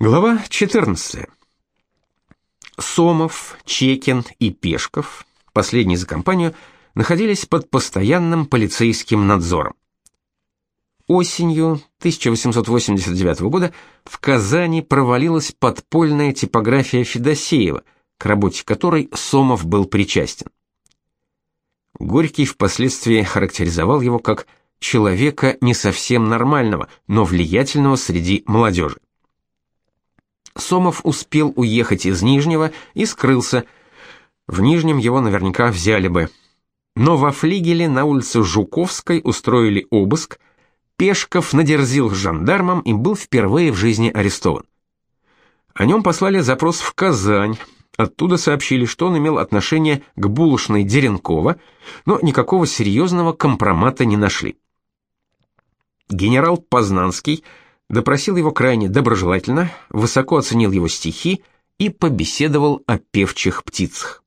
Глава 14. Сомов, Чекин и Пешков, последний за компанию, находились под постоянным полицейским надзором. Осенью 1889 года в Казани провалилась подпольная типография Федосеева, к работе которой Сомов был причастен. Горький впоследствии характеризовал его как человека не совсем нормального, но влиятельного среди молодежи. Сомов успел уехать из Нижнего и скрылся. В Нижнем его наверняка взяли бы. Но во флигеле на улице Жуковской устроили обыск. Пешков надерзил жандармам и был впервые в жизни арестован. О нем послали запрос в Казань. Оттуда сообщили, что он имел отношение к булочной Деренкова, но никакого серьезного компромата не нашли. Генерал Познанский – допросил его крайне доброжелательно, высоко оценил его стихи и побеседовал о певчих птицах.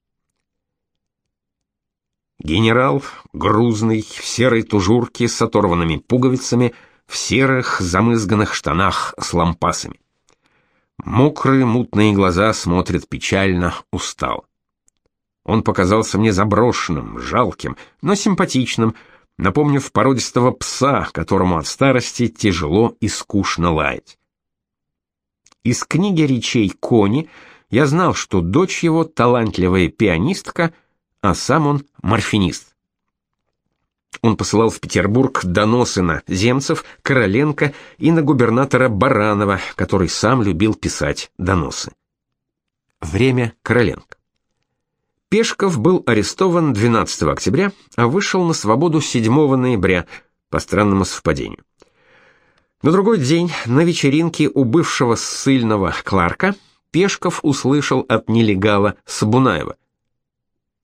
Генерал, грузный, в серой тужурке с оторванными пуговицами, в серых замызганных штанах с лампасами. Мокрые мутные глаза смотрят печально, устал. Он показался мне заброшенным, жалким, но симпатичным, напомнив породистого пса, которому от старости тяжело и скучно лаять. Из книги речей Кони я знал, что дочь его талантливая пианистка, а сам он морфинист. Он посылал в Петербург доносы на Земцев, Короленко и на губернатора Баранова, который сам любил писать доносы. Время Короленко. Пешков был арестован 12 октября, а вышел на свободу 7 ноября по странному совпадению. На другой день на вечеринке у бывшего ссыльного Кларка Пешков услышал от нелегала Сабунаева: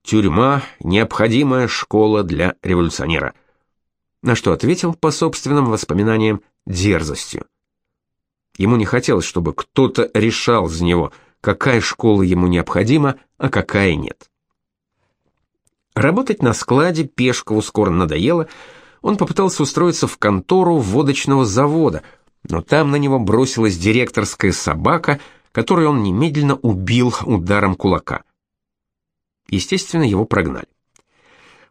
"Тюрьма необходимая школа для революционера". На что ответил по собственным воспоминаниям дерзостью. Ему не хотелось, чтобы кто-то решал за него, какая школа ему необходима, а какая нет. Работать на складе Пешкову скоро надоело. Он попытался устроиться в контору водочного завода, но там на него бросилась директорская собака, которую он немедленно убил ударом кулака. Естественно, его прогнали.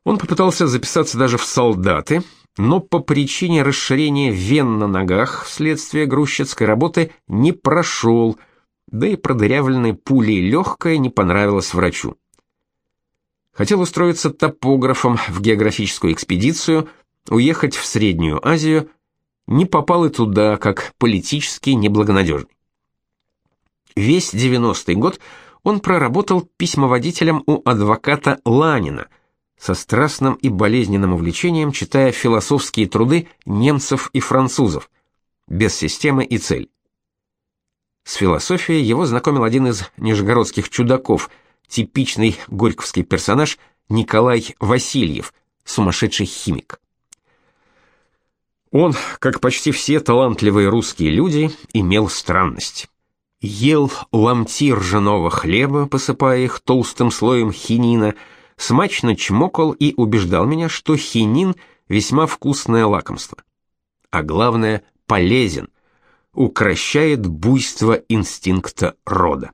Он попытался записаться даже в солдаты, но по причине расширения вен на ногах вследствие грузчицкой работы не прошел, да и продырявленной пулей легкое не понравилось врачу хотел устроиться топографом в географическую экспедицию, уехать в Среднюю Азию, не попал и туда, как политически неблагонадежный. Весь 90-й год он проработал письмоводителем у адвоката Ланина, со страстным и болезненным увлечением читая философские труды немцев и французов, без системы и цель. С философией его знакомил один из нижегородских чудаков – типичный горьковский персонаж Николай Васильев, сумасшедший химик. Он, как почти все талантливые русские люди, имел странность. Ел ломти ржаного хлеба, посыпая их толстым слоем хинина, смачно чмокал и убеждал меня, что хинин весьма вкусное лакомство. А главное, полезен, укращает буйство инстинкта рода.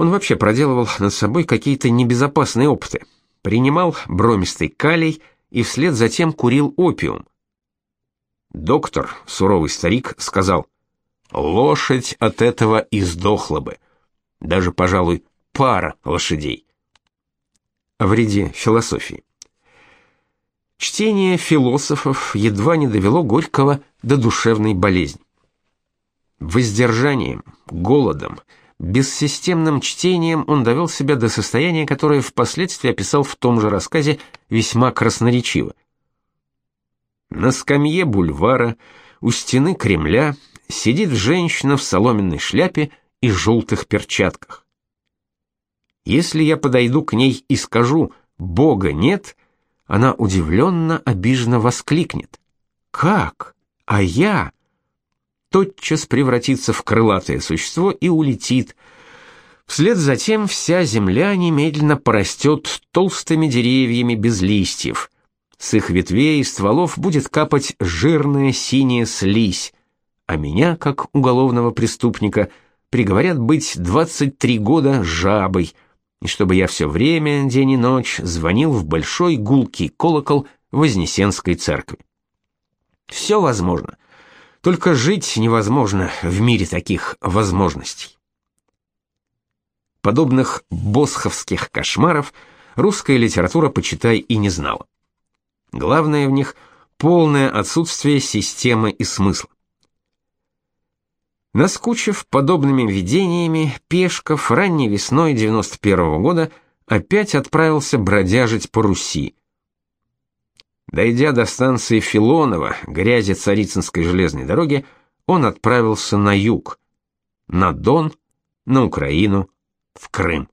Он вообще проделывал над собой какие-то небезопасные опыты. Принимал бромистый калий и вслед за тем курил опиум. Доктор, суровый старик, сказал: "Лошадь от этого издохла бы. Даже, пожалуй, пара лошадей". О вреде философии. Чтение философов едва не довело Горького до душевной болезни. Воздержанием, голодом, Бессистемным чтением он довел себя до состояния, которое впоследствии описал в том же рассказе весьма красноречиво. На скамье бульвара у стены Кремля сидит женщина в соломенной шляпе и желтых перчатках. Если я подойду к ней и скажу «Бога нет», она удивленно, обиженно воскликнет. «Как? А я?» Тотчас превратится в крылатое существо и улетит. Вслед за тем вся земля немедленно порастет толстыми деревьями без листьев. С их ветвей и стволов будет капать жирная синяя слизь, а меня, как уголовного преступника, приговорят быть 23 года жабой, и чтобы я все время, день и ночь, звонил в большой гулкий колокол Вознесенской церкви. Все возможно. Только жить невозможно в мире таких возможностей. Подобных босховских кошмаров русская литература, почитай, и не знала. Главное в них полное отсутствие системы и смысла. Наскучив подобными видениями, Пешков ранней весной 91 -го года опять отправился бродяжить по Руси. Дойдя до станции Филонова, грязи Царицынской железной дороги, он отправился на юг, на Дон, на Украину, в Крым.